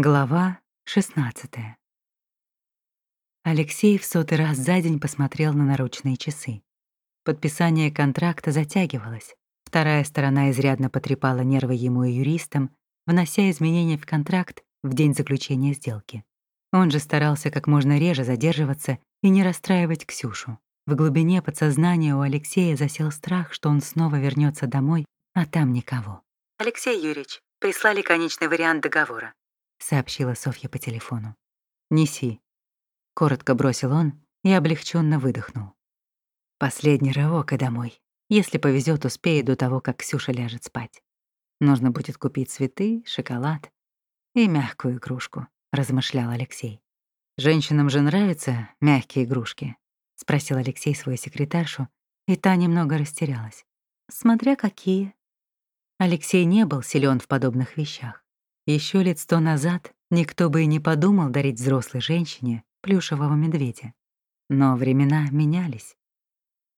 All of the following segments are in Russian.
Глава 16 Алексей в сотый раз за день посмотрел на наручные часы. Подписание контракта затягивалось. Вторая сторона изрядно потрепала нервы ему и юристам, внося изменения в контракт в день заключения сделки. Он же старался как можно реже задерживаться и не расстраивать Ксюшу. В глубине подсознания у Алексея засел страх, что он снова вернется домой, а там никого. «Алексей Юрьевич, прислали конечный вариант договора. — сообщила Софья по телефону. «Неси», — коротко бросил он и облегченно выдохнул. «Последний рывок и домой. Если повезет, успеет до того, как Ксюша ляжет спать. Нужно будет купить цветы, шоколад и мягкую игрушку», — размышлял Алексей. «Женщинам же нравятся мягкие игрушки?» — спросил Алексей свою секретаршу, и та немного растерялась. «Смотря какие». Алексей не был силен в подобных вещах. Еще лет сто назад никто бы и не подумал дарить взрослой женщине плюшевого медведя. Но времена менялись.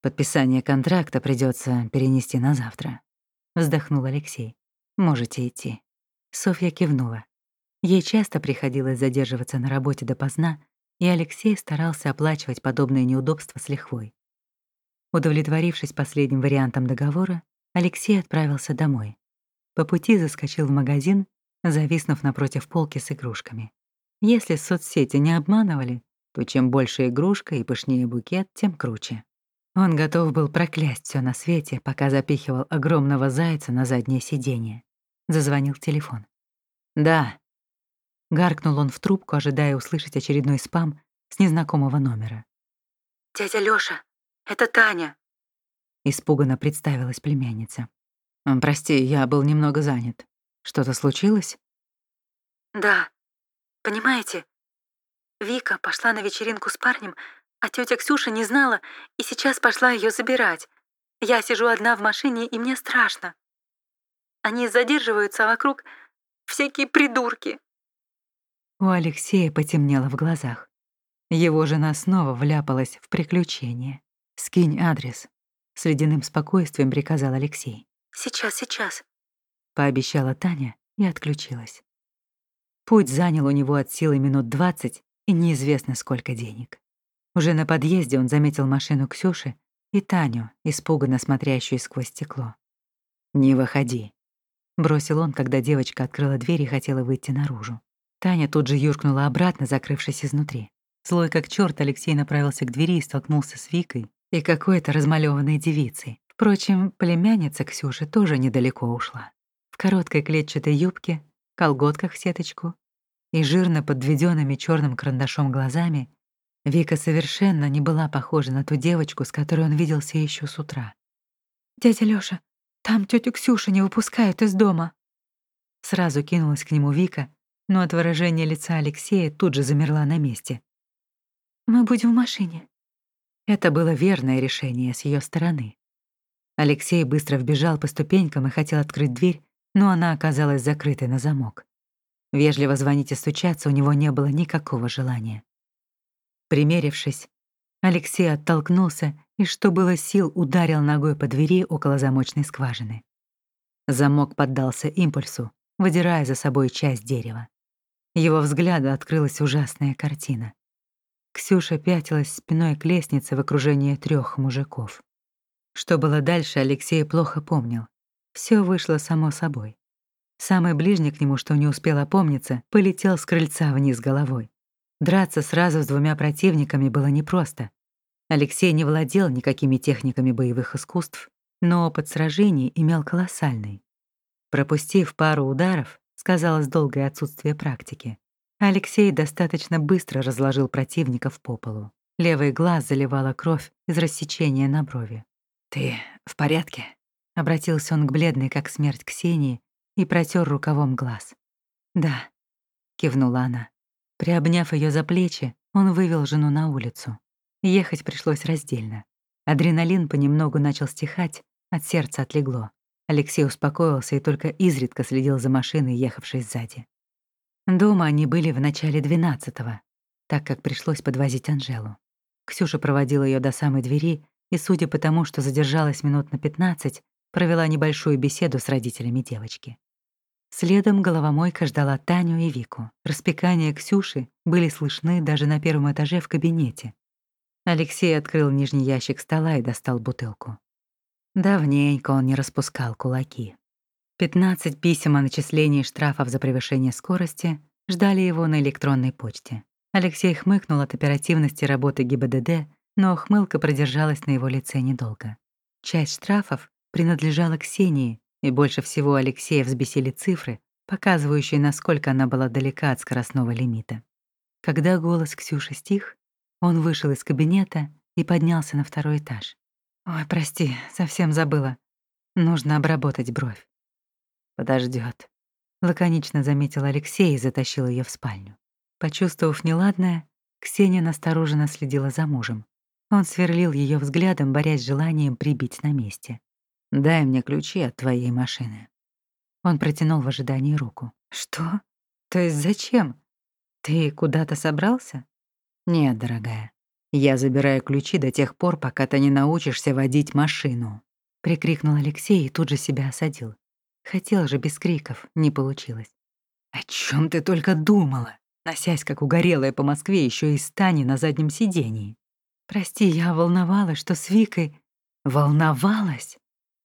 Подписание контракта придется перенести на завтра. Вздохнул Алексей. Можете идти. Софья кивнула. Ей часто приходилось задерживаться на работе допоздна, и Алексей старался оплачивать подобные неудобства с лихвой. Удовлетворившись последним вариантом договора, Алексей отправился домой. По пути заскочил в магазин зависнув напротив полки с игрушками. Если соцсети не обманывали, то чем больше игрушка и пышнее букет, тем круче. Он готов был проклясть все на свете, пока запихивал огромного зайца на заднее сиденье. Зазвонил телефон. «Да». Гаркнул он в трубку, ожидая услышать очередной спам с незнакомого номера. «Дядя Лёша, это Таня», — испуганно представилась племянница. «Прости, я был немного занят». Что-то случилось? Да. Понимаете, Вика пошла на вечеринку с парнем, а тетя Ксюша не знала и сейчас пошла ее забирать. Я сижу одна в машине, и мне страшно. Они задерживаются, а вокруг всякие придурки. У Алексея потемнело в глазах. Его жена снова вляпалась в приключение. «Скинь адрес», — с ледяным спокойствием приказал Алексей. «Сейчас, сейчас», — пообещала Таня и отключилась. Путь занял у него от силы минут двадцать и неизвестно сколько денег. Уже на подъезде он заметил машину Ксюши и Таню, испуганно смотрящую сквозь стекло. «Не выходи», — бросил он, когда девочка открыла дверь и хотела выйти наружу. Таня тут же юркнула обратно, закрывшись изнутри. Злой как черт, Алексей направился к двери и столкнулся с Викой и какой-то размалеванной девицей. Впрочем, племянница Ксюши тоже недалеко ушла короткой клетчатой юбке, колготках в сеточку и жирно подведенными черным карандашом глазами, Вика совершенно не была похожа на ту девочку, с которой он виделся еще с утра. «Дядя Лёша, там тетю Ксюшу не выпускают из дома». Сразу кинулась к нему Вика, но от выражения лица Алексея тут же замерла на месте. «Мы будем в машине». Это было верное решение с ее стороны. Алексей быстро вбежал по ступенькам и хотел открыть дверь, но она оказалась закрытой на замок. Вежливо звонить и стучаться у него не было никакого желания. Примерившись, Алексей оттолкнулся и, что было сил, ударил ногой по двери около замочной скважины. Замок поддался импульсу, выдирая за собой часть дерева. Его взгляду открылась ужасная картина. Ксюша пятилась спиной к лестнице в окружении трех мужиков. Что было дальше, Алексей плохо помнил. Все вышло само собой. Самый ближний к нему, что не успел опомниться, полетел с крыльца вниз головой. Драться сразу с двумя противниками было непросто. Алексей не владел никакими техниками боевых искусств, но опыт сражений имел колоссальный. Пропустив пару ударов, сказалось долгое отсутствие практики. Алексей достаточно быстро разложил противников по полу. Левый глаз заливала кровь из рассечения на брови. «Ты в порядке?» Обратился он к бледной, как смерть, Ксении и протер рукавом глаз. «Да», — кивнула она. Приобняв ее за плечи, он вывел жену на улицу. Ехать пришлось раздельно. Адреналин понемногу начал стихать, от сердца отлегло. Алексей успокоился и только изредка следил за машиной, ехавшей сзади. Дома они были в начале двенадцатого, так как пришлось подвозить Анжелу. Ксюша проводила ее до самой двери, и, судя по тому, что задержалась минут на пятнадцать, провела небольшую беседу с родителями девочки. Следом головомойка ждала Таню и Вику. Распекания Ксюши были слышны даже на первом этаже в кабинете. Алексей открыл нижний ящик стола и достал бутылку. Давненько он не распускал кулаки. 15 писем о начислении штрафов за превышение скорости ждали его на электронной почте. Алексей хмыкнул от оперативности работы ГИБДД, но хмылка продержалась на его лице недолго. Часть штрафов принадлежала Ксении, и больше всего Алексея взбесили цифры, показывающие, насколько она была далека от скоростного лимита. Когда голос Ксюши стих, он вышел из кабинета и поднялся на второй этаж. «Ой, прости, совсем забыла. Нужно обработать бровь». Подождет. лаконично заметил Алексей и затащил ее в спальню. Почувствовав неладное, Ксения настороженно следила за мужем. Он сверлил ее взглядом, борясь с желанием прибить на месте. «Дай мне ключи от твоей машины». Он протянул в ожидании руку. «Что? То есть зачем? Ты куда-то собрался?» «Нет, дорогая. Я забираю ключи до тех пор, пока ты не научишься водить машину», — прикрикнул Алексей и тут же себя осадил. Хотел же без криков, не получилось. «О чем ты только думала?» носясь как угорелая по Москве еще и стани на заднем сидении. «Прости, я волновалась, что с Викой...» «Волновалась?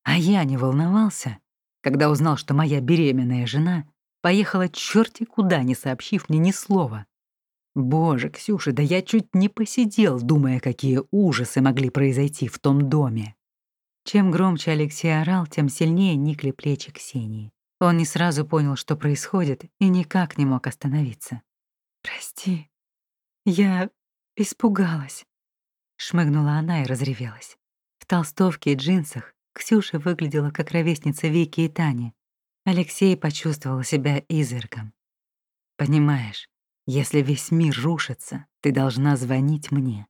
А я не волновался, когда узнал, что моя беременная жена поехала черти куда, не сообщив мне ни слова. Боже, Ксюша, да я чуть не посидел, думая, какие ужасы могли произойти в том доме. Чем громче Алексей орал, тем сильнее никли плечи Ксении. Он не сразу понял, что происходит, и никак не мог остановиться. «Прости, я испугалась», — шмыгнула она и разревелась. В толстовке и джинсах Ксюша выглядела как ровесница Вики и Тани. Алексей почувствовал себя изергом. «Понимаешь, если весь мир рушится, ты должна звонить мне.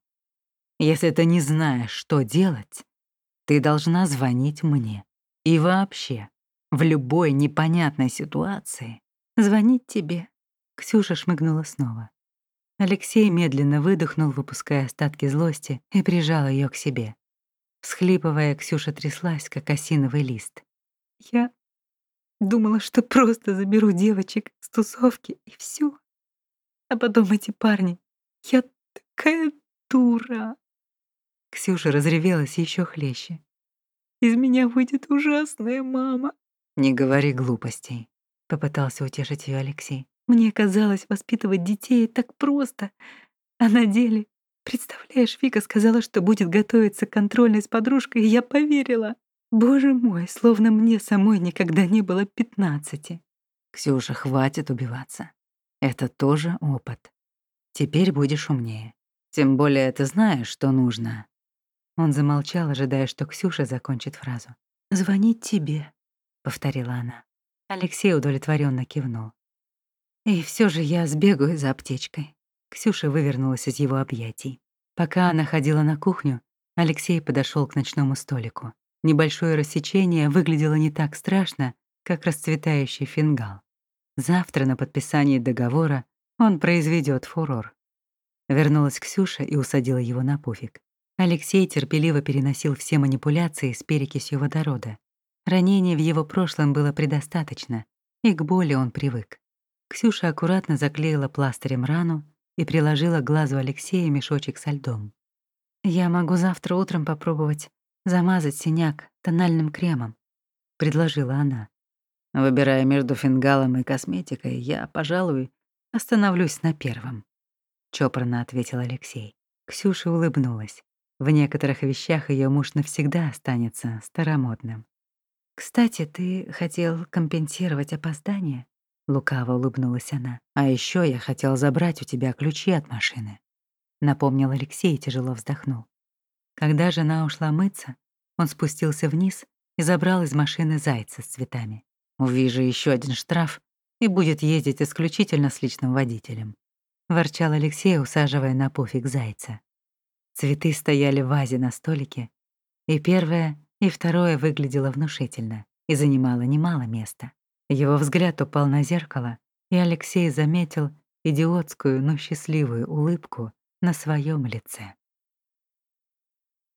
Если ты не знаешь, что делать, ты должна звонить мне. И вообще, в любой непонятной ситуации звонить тебе Ксюша шмыгнула снова. Алексей медленно выдохнул, выпуская остатки злости, и прижал ее к себе. Схлипывая, Ксюша тряслась, как осиновый лист. «Я думала, что просто заберу девочек с тусовки, и все. А потом эти парни. Я такая дура!» Ксюша разревелась еще хлеще. «Из меня выйдет ужасная мама!» «Не говори глупостей», — попытался утешить ее Алексей. Мне казалось, воспитывать детей так просто. А на деле, представляешь, Вика сказала, что будет готовиться к контрольной с подружкой, и я поверила. Боже мой, словно мне самой никогда не было пятнадцати. Ксюша, хватит убиваться. Это тоже опыт. Теперь будешь умнее. Тем более ты знаешь, что нужно. Он замолчал, ожидая, что Ксюша закончит фразу. «Звонить тебе», — повторила она. Алексей удовлетворенно кивнул. И все же я сбегаю за аптечкой. Ксюша вывернулась из его объятий. Пока она ходила на кухню, Алексей подошел к ночному столику. Небольшое рассечение выглядело не так страшно, как расцветающий фингал. Завтра на подписании договора он произведет фурор. Вернулась Ксюша и усадила его на пуфик. Алексей терпеливо переносил все манипуляции с перекисью водорода. Ранений в его прошлом было предостаточно, и к боли он привык. Ксюша аккуратно заклеила пластырем рану и приложила к глазу Алексея мешочек со льдом. «Я могу завтра утром попробовать замазать синяк тональным кремом», — предложила она. Выбирая между фингалом и косметикой, я, пожалуй, остановлюсь на первом, — чопорно ответил Алексей. Ксюша улыбнулась. В некоторых вещах ее муж навсегда останется старомодным. «Кстати, ты хотел компенсировать опоздание?» Лукаво улыбнулась она. «А еще я хотел забрать у тебя ключи от машины», — напомнил Алексей и тяжело вздохнул. Когда жена ушла мыться, он спустился вниз и забрал из машины зайца с цветами. «Увижу еще один штраф и будет ездить исключительно с личным водителем», — ворчал Алексей, усаживая на пуфик зайца. Цветы стояли в вазе на столике, и первое, и второе выглядело внушительно и занимало немало места. Его взгляд упал на зеркало, и Алексей заметил идиотскую, но счастливую улыбку на своем лице.